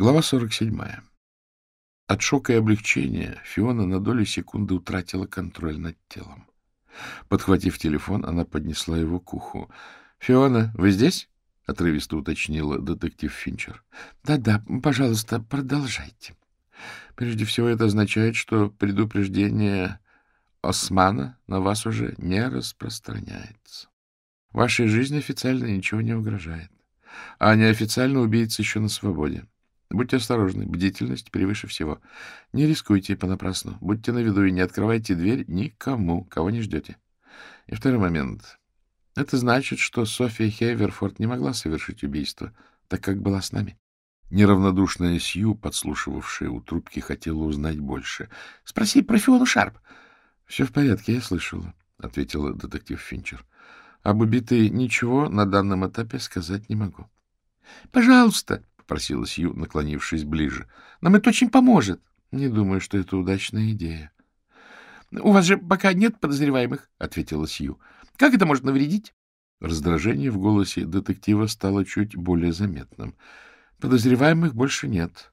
Глава 47. От шока и облегчения Фиона на долю секунды утратила контроль над телом. Подхватив телефон, она поднесла его к уху. — Фиона, вы здесь? — отрывисто уточнила детектив Финчер. «Да — Да-да, пожалуйста, продолжайте. Прежде всего, это означает, что предупреждение Османа на вас уже не распространяется. Вашей жизни официально ничего не угрожает, а неофициально убийца еще на свободе. Будьте осторожны, бдительность превыше всего. Не рискуйте понапрасну, будьте на виду и не открывайте дверь никому, кого не ждете. И второй момент. Это значит, что София Хеверфорд не могла совершить убийство, так как была с нами. Неравнодушная Сью, подслушивавшая у трубки, хотела узнать больше. — Спроси про Фиону Шарп. — Все в порядке, я слышала, — ответила детектив Финчер. — Об убитой ничего на данном этапе сказать не могу. — Пожалуйста, спросила Сью, наклонившись ближе. — Нам это очень поможет. — Не думаю, что это удачная идея. — У вас же пока нет подозреваемых, — ответила Сью. — Как это может навредить? Раздражение в голосе детектива стало чуть более заметным. — Подозреваемых больше нет.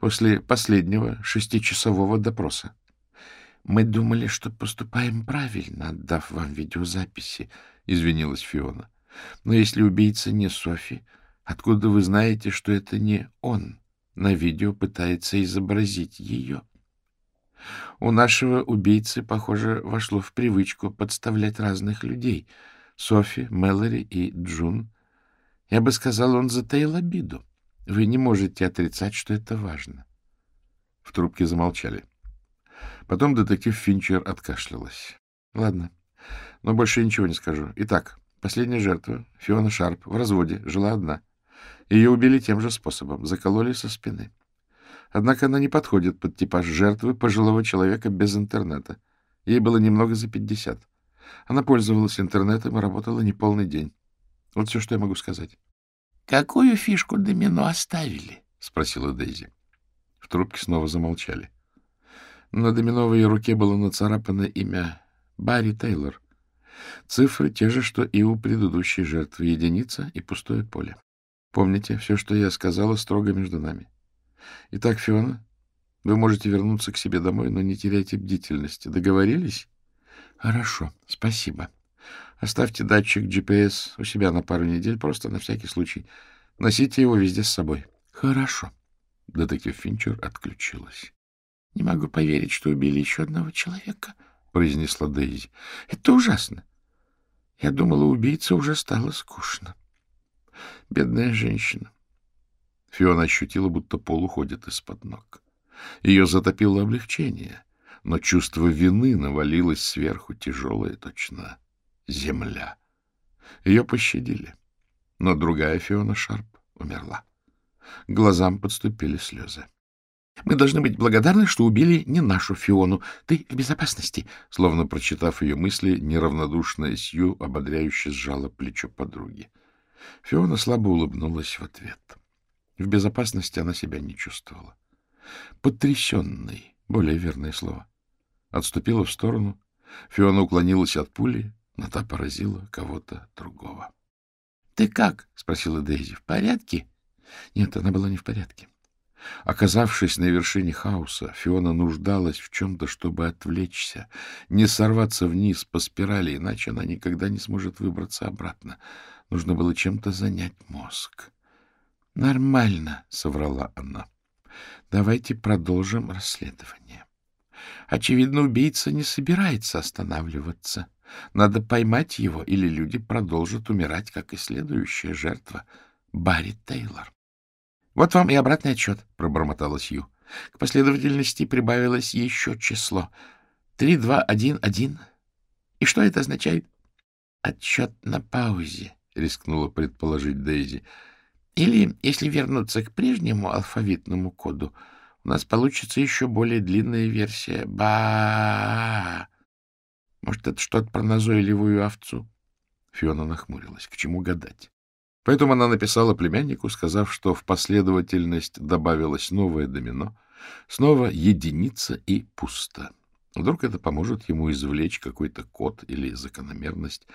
После последнего шестичасового допроса. — Мы думали, что поступаем правильно, отдав вам видеозаписи, — извинилась Фиона. — Но если убийца не Софи, Откуда вы знаете, что это не он на видео пытается изобразить ее? У нашего убийцы, похоже, вошло в привычку подставлять разных людей. Софи, Мэлори и Джун. Я бы сказал, он затаил обиду. Вы не можете отрицать, что это важно. В трубке замолчали. Потом детектив Финчер откашлялась. — Ладно, но больше ничего не скажу. Итак, последняя жертва, Фиона Шарп, в разводе, жила одна — ее убили тем же способом, закололи со спины. Однако она не подходит под типаж жертвы пожилого человека без интернета. Ей было немного за пятьдесят. Она пользовалась интернетом и работала не полный день. Вот все, что я могу сказать. — Какую фишку домино оставили? — спросила Дейзи. В трубке снова замолчали. На доминовой руке было нацарапано имя Барри Тейлор. Цифры те же, что и у предыдущей жертвы. Единица и пустое поле. Помните, все, что я сказала, строго между нами. Итак, Фиона, вы можете вернуться к себе домой, но не теряйте бдительности. Договорились? Хорошо, спасибо. Оставьте датчик GPS у себя на пару недель, просто на всякий случай. Носите его везде с собой. Хорошо. Детектив Финчер отключилась. — Не могу поверить, что убили еще одного человека, — произнесла Дейзи. — Это ужасно. Я думала, убийца уже стало скучно. — Бедная женщина. Фиона ощутила, будто пол уходит из-под ног. Ее затопило облегчение, но чувство вины навалилось сверху, тяжелое точно земля. Ее пощадили, но другая Фиона Шарп умерла. глазам подступили слезы. — Мы должны быть благодарны, что убили не нашу Фиону. Ты в безопасности. Словно прочитав ее мысли, неравнодушная Сью ободряюще сжала плечо подруги. Фиона слабо улыбнулась в ответ. В безопасности она себя не чувствовала. Потрясенный, более верное слово. Отступила в сторону. Фиона уклонилась от пули, но та поразила кого-то другого. — Ты как? — спросила Дейзи. — В порядке? Нет, она была не в порядке. Оказавшись на вершине хаоса, Фиона нуждалась в чем-то, чтобы отвлечься, не сорваться вниз по спирали, иначе она никогда не сможет выбраться обратно. Нужно было чем-то занять мозг. — Нормально, — соврала она. — Давайте продолжим расследование. Очевидно, убийца не собирается останавливаться. Надо поймать его, или люди продолжат умирать, как и следующая жертва — Барри Тейлор. — Вот вам и обратный отчет, — пробормотала Сью. К последовательности прибавилось еще число. Три, два, один, один. И что это означает? — Отчет на паузе, — рискнула предположить Дейзи. Или, если вернуться к прежнему алфавитному коду, у нас получится еще более длинная версия. ба Может, это что-то про назойливую овцу? Фиона нахмурилась. К чему гадать? Поэтому она написала племяннику, сказав, что в последовательность добавилось новое домино, снова единица и пусто. Вдруг это поможет ему извлечь какой-то код или закономерность.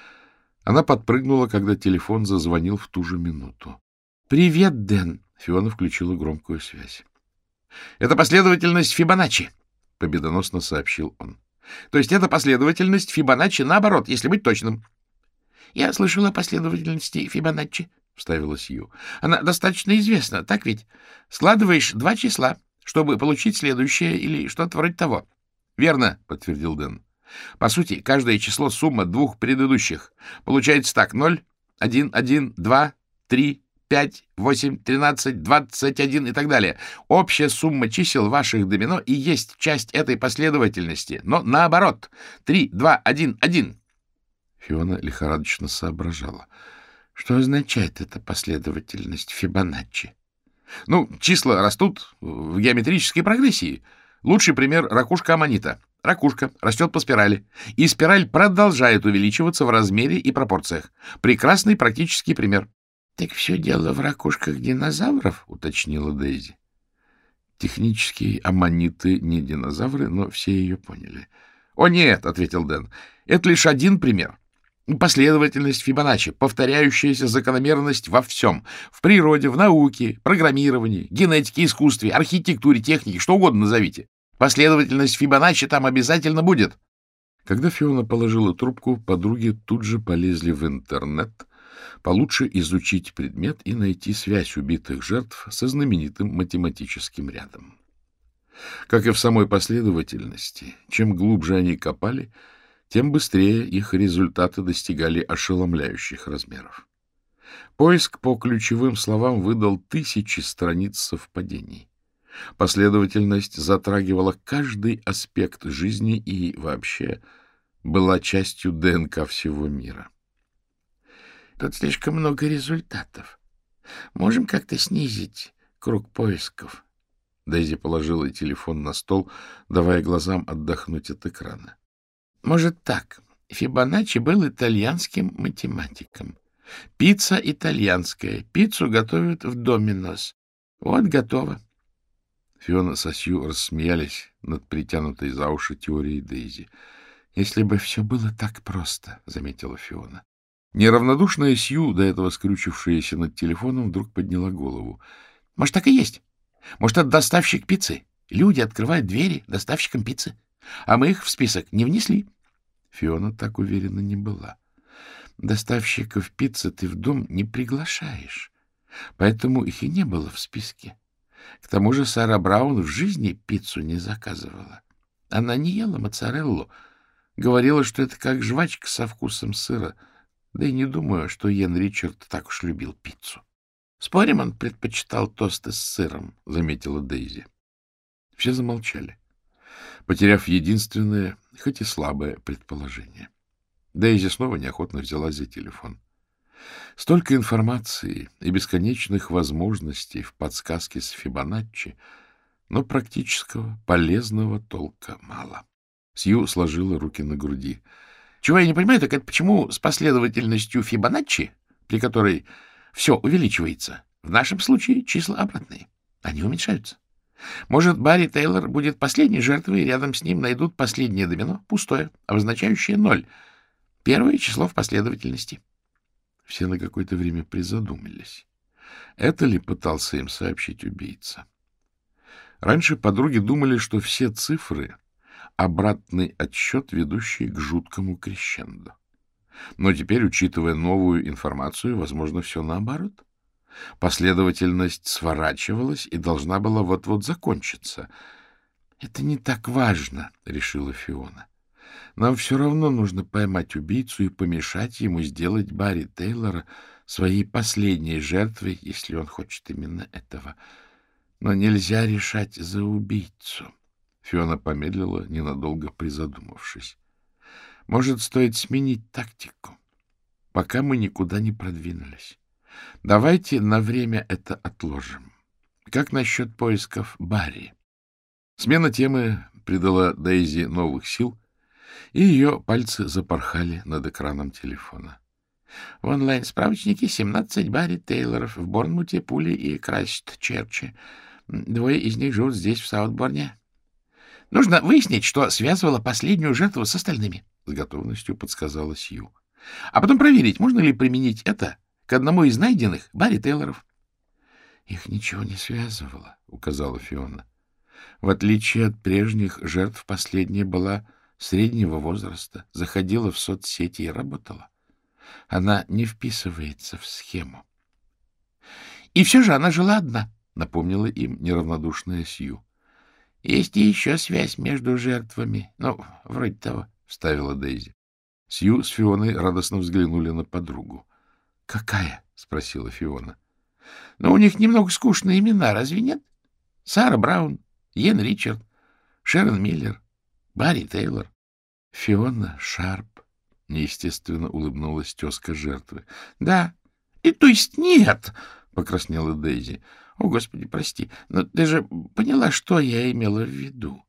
Она подпрыгнула, когда телефон зазвонил в ту же минуту. — Привет, Дэн. Фиона включила громкую связь. — Это последовательность Фибоначчи, — победоносно сообщил он. — То есть это последовательность Фибоначчи наоборот, если быть точным. — Я слышала о последовательности Фибоначчи, — вставила Сью. — Она достаточно известна, так ведь? Складываешь два числа, чтобы получить следующее или что-то вроде того. — Верно, — подтвердил Дэн. — По сути, каждое число — сумма двух предыдущих. Получается так, ноль, один, один, два, три, пять, восемь, тринадцать, двадцать один и так далее. Общая сумма чисел ваших домино и есть часть этой последовательности, но наоборот. Три, два, один, один. Фиона лихорадочно соображала. Что означает эта последовательность Фибоначчи? Ну, числа растут в геометрической прогрессии. Лучший пример — ракушка аммонита. Ракушка растет по спирали, и спираль продолжает увеличиваться в размере и пропорциях. Прекрасный практический пример. Так все дело в ракушках динозавров, уточнила Дейзи. Технические аммониты не динозавры, но все ее поняли. — О, нет, — ответил Дэн, — это лишь один пример. Последовательность Фибоначчи, повторяющаяся закономерность во всем. В природе, в науке, программировании, генетике, искусстве, архитектуре, технике, что угодно назовите. Последовательность Фибоначчи там обязательно будет. Когда Фиона положила трубку, подруги тут же полезли в интернет получше изучить предмет и найти связь убитых жертв со знаменитым математическим рядом. Как и в самой последовательности, чем глубже они копали, тем быстрее их результаты достигали ошеломляющих размеров. Поиск по ключевым словам выдал тысячи страниц совпадений. Последовательность затрагивала каждый аспект жизни и вообще была частью ДНК всего мира. Тут слишком много результатов. Можем как-то снизить круг поисков. Дейзи положила телефон на стол, давая глазам отдохнуть от экрана. Может так. Фибоначчи был итальянским математиком. Пицца итальянская. Пиццу готовят в Доминос. Вот, готово. Фиона со Сью рассмеялись над притянутой за уши теорией Дейзи. — Если бы все было так просто, — заметила Фиона. Неравнодушная Сью, до этого скрючившаяся над телефоном, вдруг подняла голову. — Может, так и есть? Может, это доставщик пиццы? Люди открывают двери доставщикам пиццы, а мы их в список не внесли. Фиона так уверена не была. Доставщиков пиццы ты в дом не приглашаешь, поэтому их и не было в списке. К тому же Сара Браун в жизни пиццу не заказывала. Она не ела моцареллу, говорила, что это как жвачка со вкусом сыра — да и не думаю, что Йен Ричард так уж любил пиццу. — Спорим, он предпочитал тосты с сыром, — заметила Дейзи. Все замолчали, потеряв единственное, хоть и слабое предположение. Дейзи снова неохотно взялась за телефон. Столько информации и бесконечных возможностей в подсказке с Фибоначчи, но практического, полезного толка мало. Сью сложила руки на груди — чего я не понимаю, так это почему с последовательностью Фибоначчи, при которой все увеличивается, в нашем случае числа обратные. Они уменьшаются. Может, Барри Тейлор будет последней жертвой, и рядом с ним найдут последнее домино, пустое, обозначающее ноль. Первое число в последовательности. Все на какое-то время призадумались. Это ли пытался им сообщить убийца? Раньше подруги думали, что все цифры обратный отсчет, ведущий к жуткому крещендо. Но теперь, учитывая новую информацию, возможно, все наоборот. Последовательность сворачивалась и должна была вот-вот закончиться. — Это не так важно, — решила Фиона. — Нам все равно нужно поймать убийцу и помешать ему сделать Барри Тейлора своей последней жертвой, если он хочет именно этого. Но нельзя решать за убийцу. Фиона помедлила, ненадолго призадумавшись. Может, стоит сменить тактику, пока мы никуда не продвинулись. Давайте на время это отложим. Как насчет поисков Барри? Смена темы придала Дейзи новых сил, и ее пальцы запорхали над экраном телефона. В онлайн-справочнике 17 Барри Тейлоров в Борнмуте, Пуле и Крайст-Черче. Двое из них живут здесь, в Саутборне. Нужно выяснить, что связывало последнюю жертву с остальными, — с готовностью подсказала Сью. А потом проверить, можно ли применить это к одному из найденных Барри Тейлоров. Их ничего не связывало, — указала Фиона. В отличие от прежних жертв, последняя была среднего возраста, заходила в соцсети и работала. Она не вписывается в схему. — И все же она жила одна, — напомнила им неравнодушная Сью. — Есть и еще связь между жертвами. Ну, вроде того, — вставила Дейзи. Сью с Фионой радостно взглянули на подругу. — Какая? — спросила Фиона. — Ну, у них немного скучные имена, разве нет? Сара Браун, Йен Ричард, Шерон Миллер, Барри Тейлор. — Фиона Шарп, — неестественно улыбнулась тезка жертвы. — Да. И то есть нет, — покраснела Дейзи. — О, Господи, прости, но ты же поняла, что я имела в виду.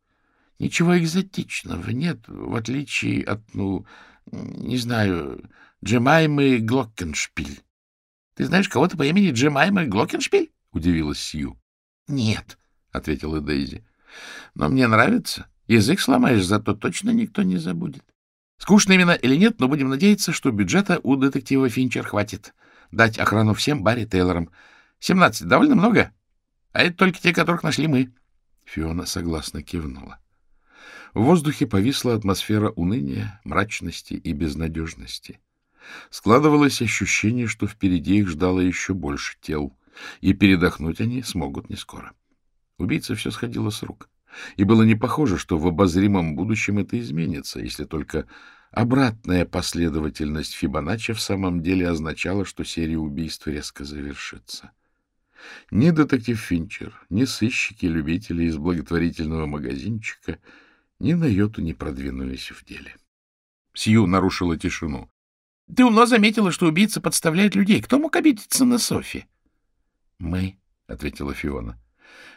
Ничего экзотичного нет, в отличие от, ну, не знаю, Джемаймы Глоккеншпиль. — Ты знаешь кого-то по имени Джемайма Глокеншпиль? — удивилась Сью. — Нет, — ответила Дейзи. — Но мне нравится. Язык сломаешь, зато точно никто не забудет. Скучно именно или нет, но будем надеяться, что бюджета у детектива Финчер хватит. Дать охрану всем Барри Тейлорам. Семнадцать довольно много. А это только те, которых нашли мы. Фиона согласно кивнула. В воздухе повисла атмосфера уныния, мрачности и безнадежности. Складывалось ощущение, что впереди их ждало еще больше тел, и передохнуть они смогут не скоро. Убийца все сходило с рук. И было не похоже, что в обозримом будущем это изменится, если только обратная последовательность Фибоначчи в самом деле означала, что серия убийств резко завершится. Ни детектив Финчер, ни сыщики-любители из благотворительного магазинчика ни на йоту не продвинулись в деле. Сью нарушила тишину. — Ты умно заметила, что убийца подставляет людей. Кто мог обидеться на Софи? — Мы, — ответила Фиона.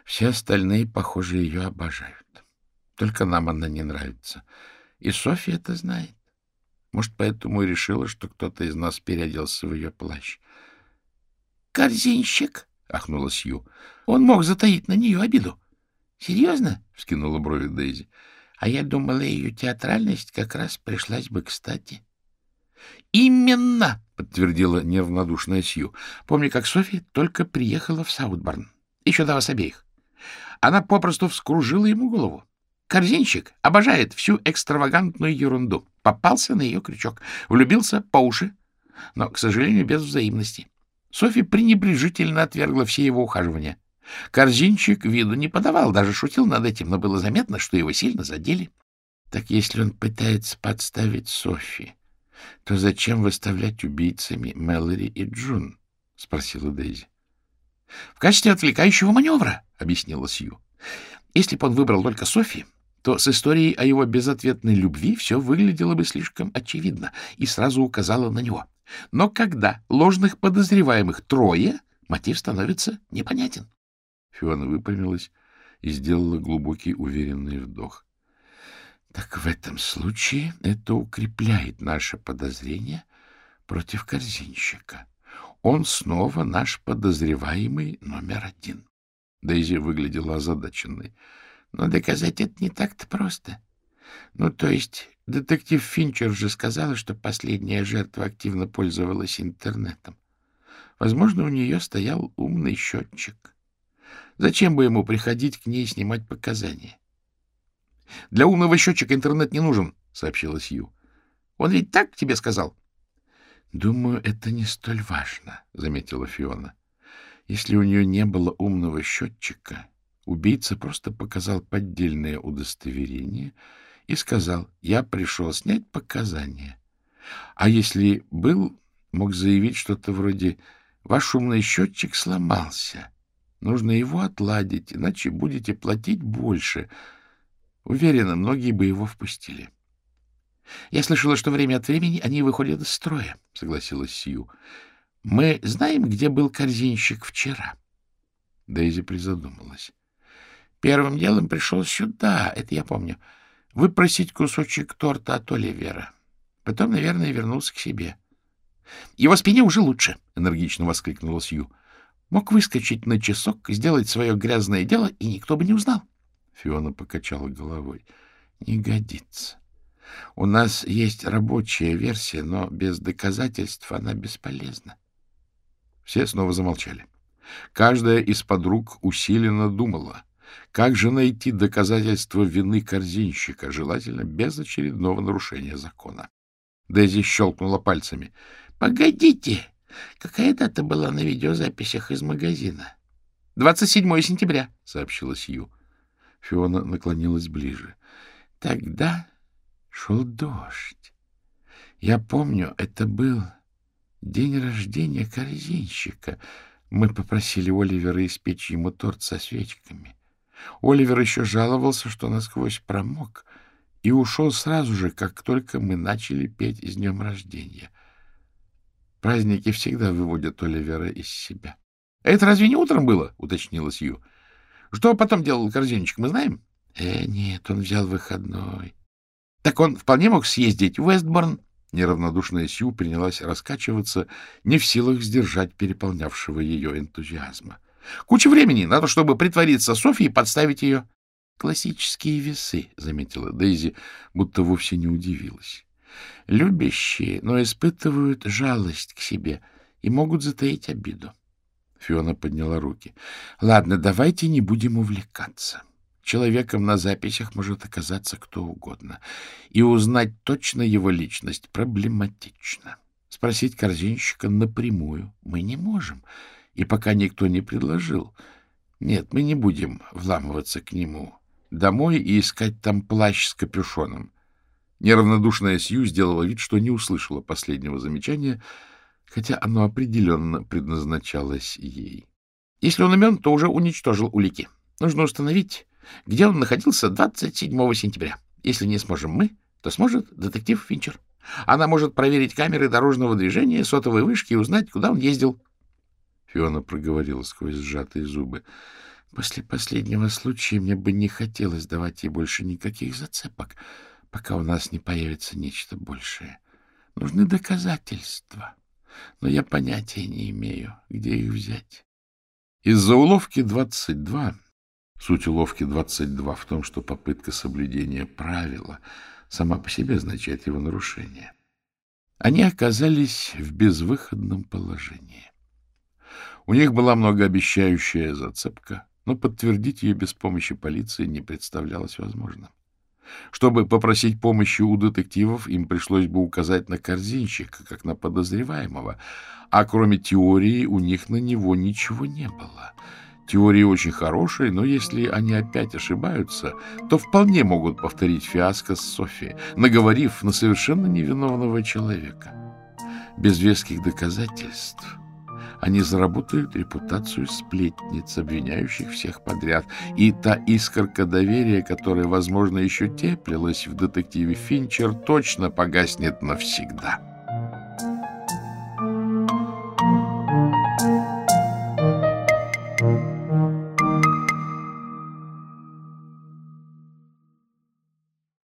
Все остальные, похоже, ее обожают. Только нам она не нравится. И Софья это знает. Может, поэтому и решила, что кто-то из нас переоделся в ее плащ. — Корзинщик! — ахнула Сью. — Он мог затаить на нее обиду. — Серьезно? — вскинула брови Дейзи. — А я думала, ее театральность как раз пришлась бы кстати. — Именно! — подтвердила неравнодушная Сью. — Помню, как Софья только приехала в Саутборн. Еще до вас обеих. Она попросту вскружила ему голову. Корзинщик обожает всю экстравагантную ерунду. Попался на ее крючок, влюбился по уши, но, к сожалению, без взаимности. Софья пренебрежительно отвергла все его ухаживания. Корзинчик виду не подавал, даже шутил над этим, но было заметно, что его сильно задели. Так если он пытается подставить Софи, то зачем выставлять убийцами Мэлори и Джун? — спросила Дейзи. — В качестве отвлекающего маневра, — объяснила Сью. Если бы он выбрал только Софи, то с историей о его безответной любви все выглядело бы слишком очевидно и сразу указало на него. Но когда ложных подозреваемых трое, мотив становится непонятен. Фиона выпрямилась и сделала глубокий уверенный вдох. — Так в этом случае это укрепляет наше подозрение против корзинщика. Он снова наш подозреваемый номер один. Дейзи выглядела озадаченной. Но доказать это не так-то просто. Ну, то есть, детектив Финчер же сказала, что последняя жертва активно пользовалась интернетом. Возможно, у нее стоял умный счетчик. Зачем бы ему приходить к ней снимать показания? — Для умного счетчика интернет не нужен, — сообщила Сью. — Он ведь так тебе сказал? — Думаю, это не столь важно, — заметила Фиона. Если у нее не было умного счетчика, убийца просто показал поддельное удостоверение и сказал, я пришел снять показания. А если был, мог заявить что-то вроде «Ваш умный счетчик сломался. Нужно его отладить, иначе будете платить больше». Уверена, многие бы его впустили. — Я слышала, что время от времени они выходят из строя, — согласилась Сью. — Мы знаем, где был корзинщик вчера. Дейзи призадумалась. — Первым делом пришел сюда, это я помню, выпросить кусочек торта от Оливера. Потом, наверное, вернулся к себе. — Его спине уже лучше, — энергично воскликнула Сью. — Мог выскочить на часок, сделать свое грязное дело, и никто бы не узнал. Фиона покачала головой. — Не годится. У нас есть рабочая версия, но без доказательств она бесполезна. Все снова замолчали. Каждая из подруг усиленно думала, как же найти доказательства вины корзинщика, желательно без очередного нарушения закона. Дейзи щелкнула пальцами. — Погодите! Какая дата была на видеозаписях из магазина? — 27 сентября, — сообщила Сью. Фиона наклонилась ближе. — Тогда шел дождь. Я помню, это был день рождения корзинщика. Мы попросили Оливера испечь ему торт со свечками. Оливер еще жаловался, что насквозь промок, и ушел сразу же, как только мы начали петь с днем рождения. Праздники всегда выводят Оливера из себя. — Это разве не утром было? — уточнила Сью. — Что потом делал корзинчик, мы знаем? — Э, нет, он взял выходной. — Так он вполне мог съездить в Вестборн. Неравнодушная Сью принялась раскачиваться, не в силах сдержать переполнявшего ее энтузиазма. — Куча времени на то, чтобы притвориться Софьей и подставить ее. — Классические весы, — заметила Дейзи, будто вовсе не удивилась любящие, но испытывают жалость к себе и могут затаить обиду. Фиона подняла руки. — Ладно, давайте не будем увлекаться. Человеком на записях может оказаться кто угодно, и узнать точно его личность проблематично. Спросить корзинщика напрямую мы не можем, и пока никто не предложил. Нет, мы не будем вламываться к нему домой и искать там плащ с капюшоном. Неравнодушная Сью сделала вид, что не услышала последнего замечания, хотя оно определенно предназначалось ей. Если он умен, то уже уничтожил улики. Нужно установить, где он находился 27 сентября. Если не сможем мы, то сможет детектив Финчер. Она может проверить камеры дорожного движения, сотовые вышки и узнать, куда он ездил. Фиона проговорила сквозь сжатые зубы. После последнего случая мне бы не хотелось давать ей больше никаких зацепок пока у нас не появится нечто большее. Нужны доказательства, но я понятия не имею, где их взять. Из-за уловки 22, суть уловки 22 в том, что попытка соблюдения правила сама по себе означает его нарушение, они оказались в безвыходном положении. У них была многообещающая зацепка, но подтвердить ее без помощи полиции не представлялось возможным. Чтобы попросить помощи у детективов, им пришлось бы указать на корзинщика, как на подозреваемого, а кроме теории у них на него ничего не было. Теории очень хорошие, но если они опять ошибаются, то вполне могут повторить фиаско с Софией, наговорив на совершенно невиновного человека. Без веских доказательств они заработают репутацию сплетниц, обвиняющих всех подряд. И та искорка доверия, которая, возможно, еще теплилась в детективе Финчер, точно погаснет навсегда.